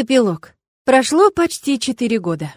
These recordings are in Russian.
Эпилог. Прошло почти четыре года.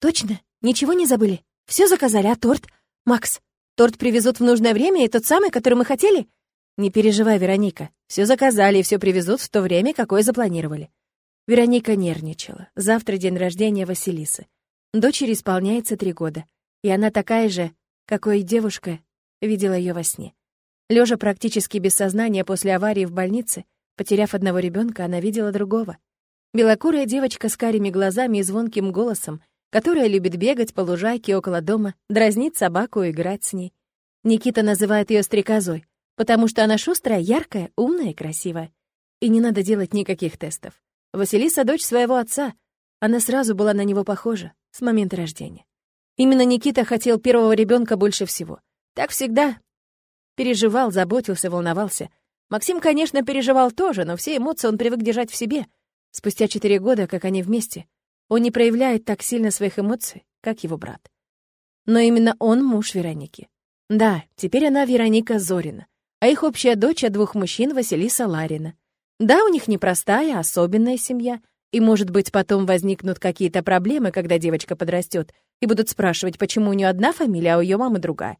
Точно? Ничего не забыли? Все заказали, а торт? Макс, торт привезут в нужное время и тот самый, который мы хотели? Не переживай, Вероника. Все заказали и все привезут в то время, какое запланировали. Вероника нервничала. Завтра день рождения Василисы. Дочери исполняется три года. И она такая же, какой девушка видела ее во сне. Лежа практически без сознания после аварии в больнице, Потеряв одного ребенка, она видела другого. Белокурая девочка с карими глазами и звонким голосом, которая любит бегать по лужайке около дома, дразнить собаку и играть с ней. Никита называет ее стрекозой, потому что она шустрая, яркая, умная и красивая. И не надо делать никаких тестов. Василиса — дочь своего отца. Она сразу была на него похожа с момента рождения. Именно Никита хотел первого ребенка больше всего. Так всегда. Переживал, заботился, волновался. Максим, конечно, переживал тоже, но все эмоции он привык держать в себе. Спустя четыре года, как они вместе, он не проявляет так сильно своих эмоций, как его брат. Но именно он муж Вероники. Да, теперь она Вероника Зорина, а их общая дочь от двух мужчин Василиса Ларина. Да, у них непростая, особенная семья, и, может быть, потом возникнут какие-то проблемы, когда девочка подрастет, и будут спрашивать, почему у нее одна фамилия, а у ее мамы другая.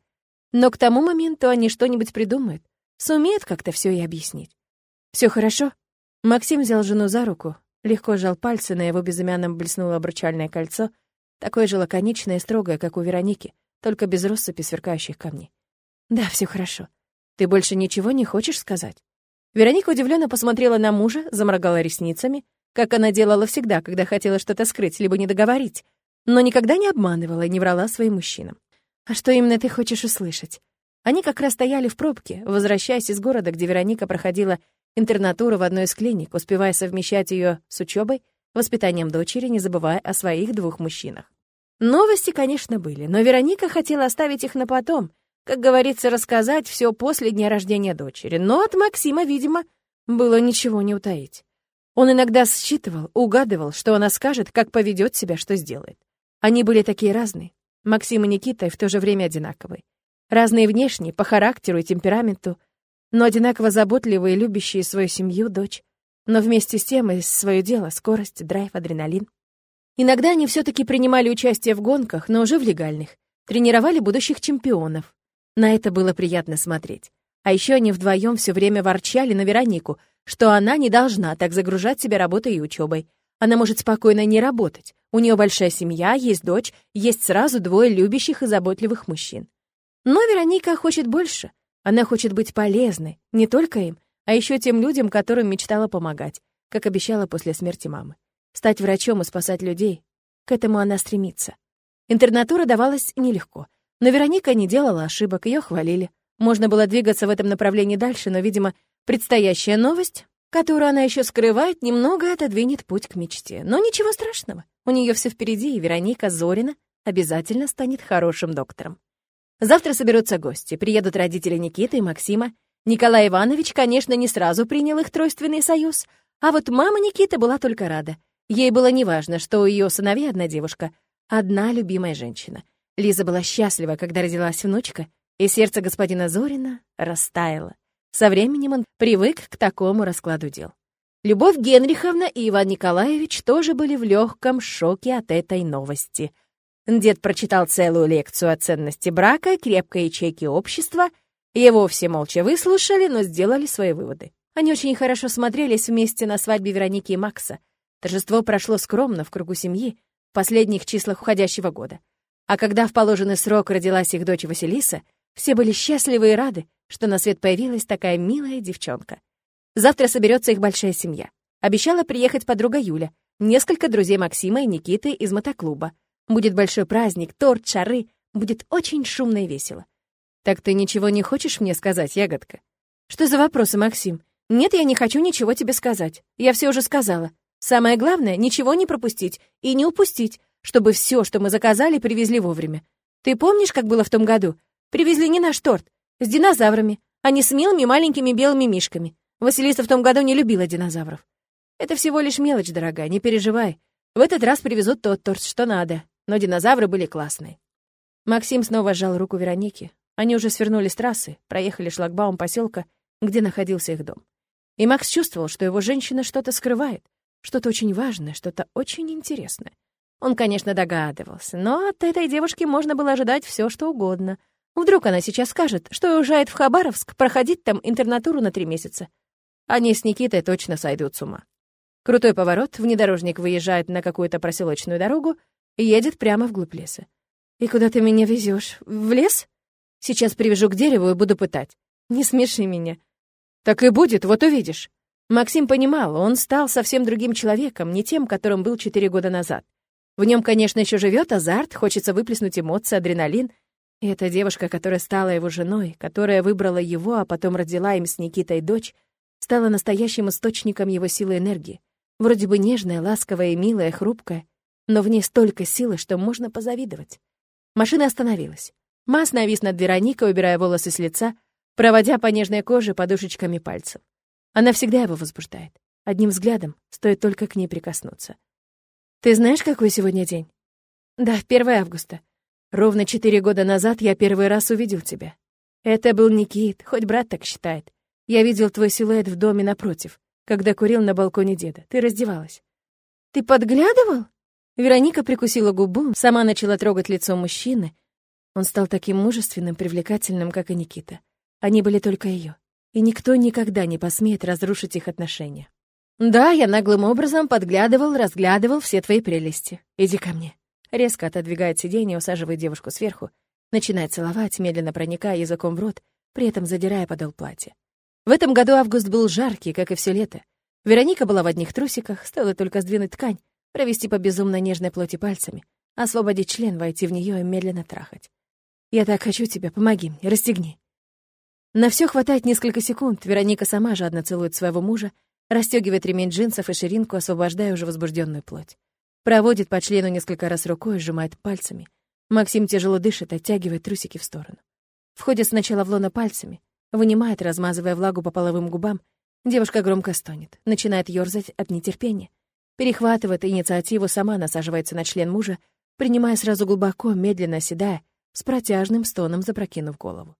Но к тому моменту они что-нибудь придумают, Сумеет как-то все и объяснить. Все хорошо?» Максим взял жену за руку, легко сжал пальцы, на его безымянном блеснуло обручальное кольцо, такое же лаконичное и строгое, как у Вероники, только без россыпи сверкающих камней. «Да, все хорошо. Ты больше ничего не хочешь сказать?» Вероника удивленно посмотрела на мужа, заморгала ресницами, как она делала всегда, когда хотела что-то скрыть, либо не договорить, но никогда не обманывала и не врала своим мужчинам. «А что именно ты хочешь услышать?» Они как раз стояли в пробке, возвращаясь из города, где Вероника проходила интернатуру в одной из клиник, успевая совмещать ее с учебой, воспитанием дочери, не забывая о своих двух мужчинах. Новости, конечно, были, но Вероника хотела оставить их на потом, как говорится, рассказать все после дня рождения дочери. Но от Максима, видимо, было ничего не утаить. Он иногда считывал, угадывал, что она скажет, как поведет себя, что сделает. Они были такие разные. Максим и Никита в то же время одинаковые. Разные внешне, по характеру и темпераменту, но одинаково заботливые и любящие свою семью, дочь. Но вместе с тем и свое дело, скорость, драйв, адреналин. Иногда они все таки принимали участие в гонках, но уже в легальных. Тренировали будущих чемпионов. На это было приятно смотреть. А еще они вдвоем все время ворчали на Веронику, что она не должна так загружать себя работой и учебой. Она может спокойно не работать. У нее большая семья, есть дочь, есть сразу двое любящих и заботливых мужчин. Но Вероника хочет больше. Она хочет быть полезной, не только им, а еще тем людям, которым мечтала помогать, как обещала после смерти мамы. Стать врачом и спасать людей. К этому она стремится. Интернатура давалась нелегко. Но Вероника не делала ошибок, ее хвалили. Можно было двигаться в этом направлении дальше, но, видимо, предстоящая новость, которую она еще скрывает, немного отодвинет путь к мечте. Но ничего страшного. У нее все впереди, и Вероника Зорина обязательно станет хорошим доктором. Завтра соберутся гости, приедут родители Никиты и Максима. Николай Иванович, конечно, не сразу принял их тройственный союз, а вот мама Никиты была только рада. Ей было неважно, что у ее сыновей одна девушка, одна любимая женщина. Лиза была счастлива, когда родилась внучка, и сердце господина Зорина растаяло. Со временем он привык к такому раскладу дел. Любовь Генриховна и Иван Николаевич тоже были в легком шоке от этой новости — Дед прочитал целую лекцию о ценности брака, крепкой ячейки общества. Его все молча выслушали, но сделали свои выводы. Они очень хорошо смотрелись вместе на свадьбе Вероники и Макса. Торжество прошло скромно в кругу семьи в последних числах уходящего года. А когда в положенный срок родилась их дочь Василиса, все были счастливы и рады, что на свет появилась такая милая девчонка. Завтра соберется их большая семья. Обещала приехать подруга Юля, несколько друзей Максима и Никиты из мотоклуба. Будет большой праздник, торт, шары. Будет очень шумно и весело. Так ты ничего не хочешь мне сказать, ягодка? Что за вопросы, Максим? Нет, я не хочу ничего тебе сказать. Я все уже сказала. Самое главное — ничего не пропустить и не упустить, чтобы все, что мы заказали, привезли вовремя. Ты помнишь, как было в том году? Привезли не наш торт, с динозаврами, а не с милыми маленькими белыми мишками. Василиса в том году не любила динозавров. Это всего лишь мелочь, дорогая, не переживай. В этот раз привезут тот торт, что надо но динозавры были классные. Максим снова сжал руку Вероники. Они уже свернули с трассы, проехали шлагбаум поселка, где находился их дом. И Макс чувствовал, что его женщина что-то скрывает, Что-то очень важное, что-то очень интересное. Он, конечно, догадывался, но от этой девушки можно было ожидать все, что угодно. Вдруг она сейчас скажет, что уезжает в Хабаровск проходить там интернатуру на три месяца. Они с Никитой точно сойдут с ума. Крутой поворот, внедорожник выезжает на какую-то проселочную дорогу едет прямо вглубь леса. «И куда ты меня везешь? В лес? Сейчас привяжу к дереву и буду пытать. Не смеши меня». «Так и будет, вот увидишь». Максим понимал, он стал совсем другим человеком, не тем, которым был четыре года назад. В нем, конечно, еще живет азарт, хочется выплеснуть эмоции, адреналин. И эта девушка, которая стала его женой, которая выбрала его, а потом родила им с Никитой дочь, стала настоящим источником его силы и энергии. Вроде бы нежная, ласковая милая, хрупкая, но в ней столько силы, что можно позавидовать. Машина остановилась. Мас навис над Вероникой, убирая волосы с лица, проводя по нежной коже подушечками пальцев. Она всегда его возбуждает. Одним взглядом стоит только к ней прикоснуться. «Ты знаешь, какой сегодня день?» «Да, 1 августа. Ровно четыре года назад я первый раз увидел тебя. Это был Никит, хоть брат так считает. Я видел твой силуэт в доме напротив, когда курил на балконе деда. Ты раздевалась». «Ты подглядывал?» Вероника прикусила губу, сама начала трогать лицо мужчины. Он стал таким мужественным, привлекательным, как и Никита. Они были только ее, и никто никогда не посмеет разрушить их отношения. «Да, я наглым образом подглядывал, разглядывал все твои прелести. Иди ко мне». Резко отодвигает сиденье, усаживает девушку сверху, начинает целовать, медленно проникая языком в рот, при этом задирая подол платья. В этом году август был жаркий, как и все лето. Вероника была в одних трусиках, стоило только сдвинуть ткань, провести по безумно нежной плоти пальцами, освободить член, войти в нее и медленно трахать. «Я так хочу тебя, помоги мне, расстегни». На все хватает несколько секунд, Вероника сама жадно целует своего мужа, расстегивает ремень джинсов и ширинку, освобождая уже возбужденную плоть. Проводит по члену несколько раз рукой, сжимает пальцами. Максим тяжело дышит, оттягивает трусики в сторону. Входит сначала в лоно пальцами, вынимает, размазывая влагу по половым губам. Девушка громко стонет, начинает ёрзать от нетерпения. Перехватывает инициативу, сама насаживается на член мужа, принимая сразу глубоко, медленно оседая, с протяжным стоном запрокинув голову.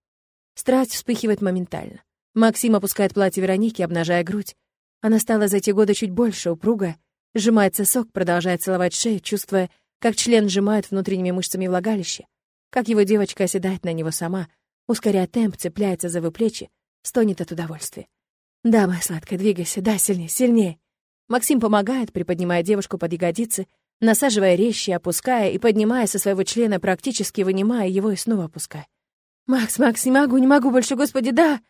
Страсть вспыхивает моментально. Максим опускает платье Вероники, обнажая грудь. Она стала за эти годы чуть больше, упругая, сжимает сосок, продолжает целовать шею, чувствуя, как член сжимает внутренними мышцами влагалище, как его девочка оседает на него сама, ускоряя темп, цепляется за его плечи, стонет от удовольствия. «Да, моя сладкая, двигайся, да, сильнее, сильнее!» Максим помогает, приподнимая девушку под ягодицы, насаживая резче, опуская и поднимая со своего члена, практически вынимая его и снова опуская. «Макс, Макс, не могу, не могу больше, господи, да!»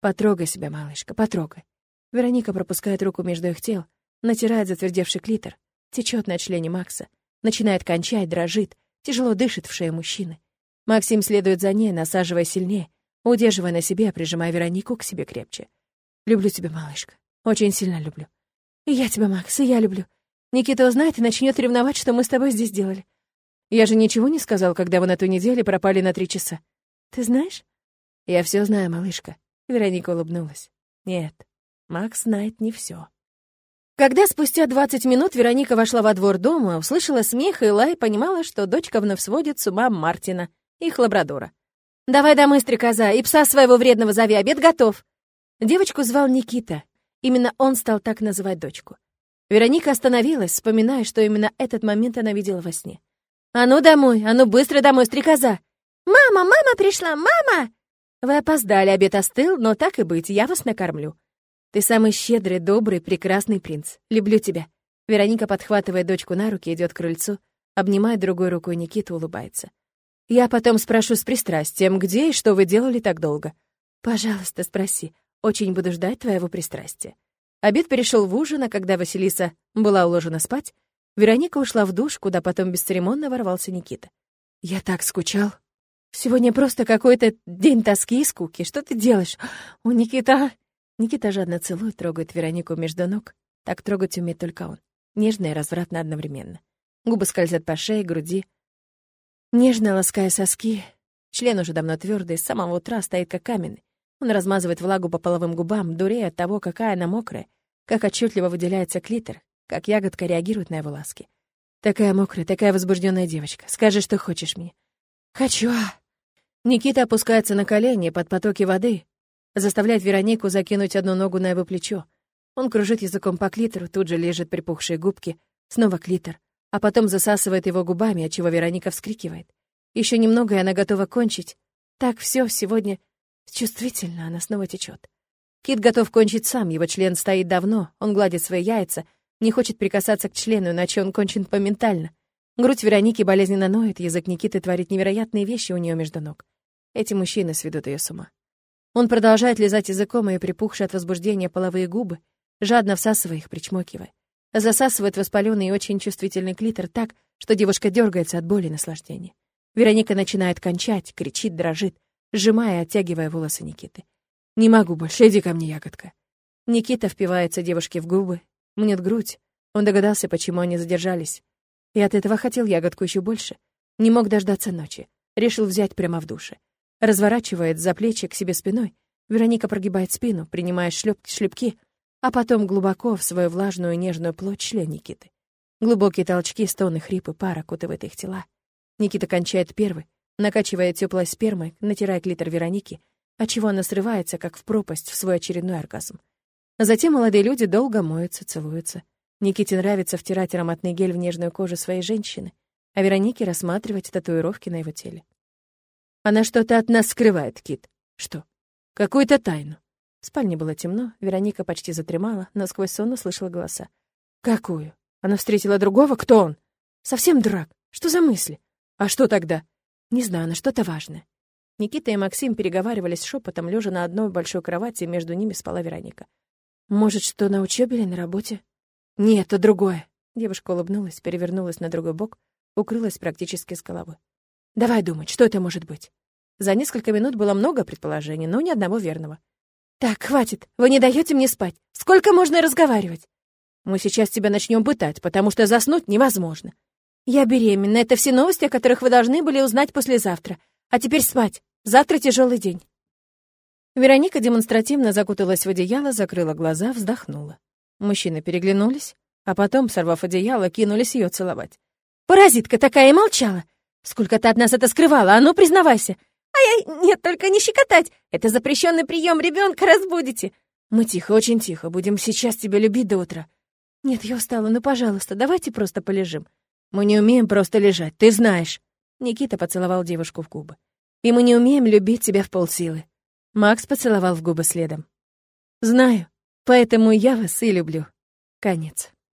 «Потрогай себя, малышка, потрогай». Вероника пропускает руку между их тел, натирает затвердевший клитор, течет на члене Макса, начинает кончать, дрожит, тяжело дышит в шее мужчины. Максим следует за ней, насаживая сильнее, удерживая на себе, прижимая Веронику к себе крепче. «Люблю тебя, малышка, очень сильно люблю. И я тебя, Макс, и я люблю. Никита узнает и начнет ревновать, что мы с тобой здесь делали. Я же ничего не сказал, когда вы на той неделе пропали на три часа. Ты знаешь? Я все знаю, малышка. Вероника улыбнулась. Нет, Макс знает не все. Когда спустя 20 минут Вероника вошла во двор дома, услышала смех и лай, понимала, что дочка вновь сводит с ума Мартина, их лабрадора. «Давай домой, стрекоза, и пса своего вредного зови, обед готов!» Девочку звал Никита, Именно он стал так называть дочку. Вероника остановилась, вспоминая, что именно этот момент она видела во сне. «А ну домой! А ну быстро домой, стрекоза!» «Мама, мама пришла! Мама!» «Вы опоздали, обед остыл, но так и быть, я вас накормлю. Ты самый щедрый, добрый, прекрасный принц. Люблю тебя». Вероника, подхватывая дочку на руки, идет к крыльцу, обнимает другой рукой Никиту, улыбается. «Я потом спрошу с пристрастием, где и что вы делали так долго?» «Пожалуйста, спроси. Очень буду ждать твоего пристрастия. Обед перешел в ужин, а когда Василиса была уложена спать, Вероника ушла в душ, куда потом бесцеремонно ворвался Никита. «Я так скучал. Сегодня просто какой-то день тоски и скуки. Что ты делаешь? О, Никита!» Никита жадно целует, трогает Веронику между ног. Так трогать умеет только он. Нежно и развратно одновременно. Губы скользят по шее, груди. Нежно лаская соски. Член уже давно твердый, с самого утра стоит как каменный. Он размазывает влагу по половым губам, дурея от того, какая она мокрая, как отчетливо выделяется клитор, как ягодка реагирует на его ласки. Такая мокрая, такая возбужденная девочка. Скажи, что хочешь мне. Хочу. Никита опускается на колени под потоки воды, заставляет Веронику закинуть одну ногу на его плечо. Он кружит языком по клитору, тут же лежит припухшие губки, снова клитор, а потом засасывает его губами, отчего Вероника вскрикивает. Еще немного, и она готова кончить. Так все сегодня чувствительно, она снова течет. Кит готов кончить сам, его член стоит давно, он гладит свои яйца, не хочет прикасаться к члену, иначе он кончен моментально. Грудь Вероники болезненно ноет, язык Никиты творит невероятные вещи у нее между ног. Эти мужчины сведут ее с ума. Он продолжает лизать языком ее припухшие от возбуждения половые губы, жадно всасывая их, причмокивая. Засасывает воспаленный и очень чувствительный клитор так, что девушка дергается от боли и наслаждения. Вероника начинает кончать, кричит, дрожит, сжимая и оттягивая волосы Никиты. «Не могу больше, иди ко мне, ягодка». Никита впивается девушке в губы, мнет грудь. Он догадался, почему они задержались. И от этого хотел ягодку еще больше. Не мог дождаться ночи. Решил взять прямо в душе. Разворачивает за плечи к себе спиной. Вероника прогибает спину, принимая шлепки, шлепки, а потом глубоко в свою влажную нежную плоть член Никиты. Глубокие толчки, стоны, хрипы, пара окутывает их тела. Никита кончает первый, накачивая теплой спермой, натирая клитор Вероники, отчего она срывается, как в пропасть, в свой очередной оргазм. Затем молодые люди долго моются, целуются. Никите нравится втирать ароматный гель в нежную кожу своей женщины, а Веронике рассматривать татуировки на его теле. Она что-то от нас скрывает, Кит. Что? Какую-то тайну. В спальне было темно, Вероника почти затремала, но сквозь сон услышала голоса. «Какую? Она встретила другого? Кто он? Совсем дурак. Что за мысли? А что тогда? Не знаю, на что-то важное». Никита и Максим переговаривались шепотом, лежа на одной большой кровати, и между ними спала Вероника. «Может, что на учебе или на работе?» «Нет, то другое». Девушка улыбнулась, перевернулась на другой бок, укрылась практически с головой. «Давай думать, что это может быть?» За несколько минут было много предположений, но ни одного верного. «Так, хватит, вы не даете мне спать. Сколько можно разговаривать?» «Мы сейчас тебя начнем пытать, потому что заснуть невозможно». «Я беременна, это все новости, о которых вы должны были узнать послезавтра. А теперь спать, завтра тяжелый день». Вероника демонстративно закуталась в одеяло, закрыла глаза, вздохнула. Мужчины переглянулись, а потом, сорвав одеяло, кинулись ее целовать. «Паразитка такая и молчала! Сколько ты от нас это скрывала, а ну признавайся! Ай-ай, нет, только не щекотать. Это запрещенный прием, ребенка разбудите. Мы тихо, очень тихо, будем сейчас тебя любить до утра. Нет, я устала, ну, пожалуйста, давайте просто полежим. Мы не умеем просто лежать, ты знаешь. Никита поцеловал девушку в губы. И мы не умеем любить тебя в полсилы. Макс поцеловал в губы следом. Знаю, поэтому я вас и люблю. Конец.